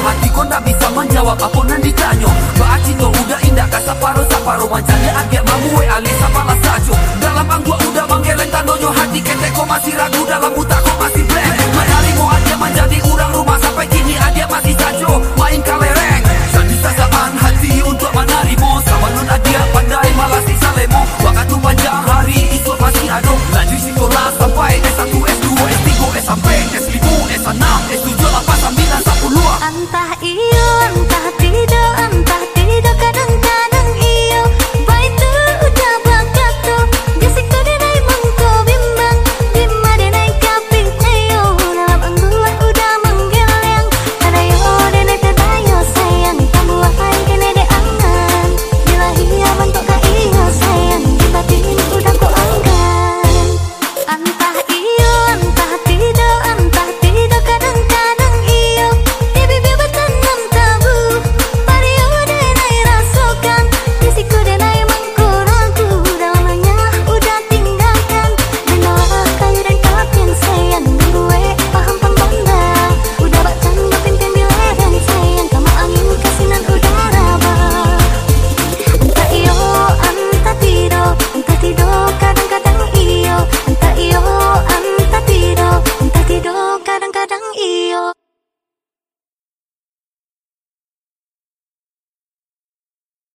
Hati kau tak bisa menjawab apa yang ditanya. Baat cinta udah indah kasa separuh separuh Mancanya agak mamue alih sama lah saju Dalam anggua udah manggeleng tandonya. Hati ketek kau masih ragu. Dalam utak kau masih blek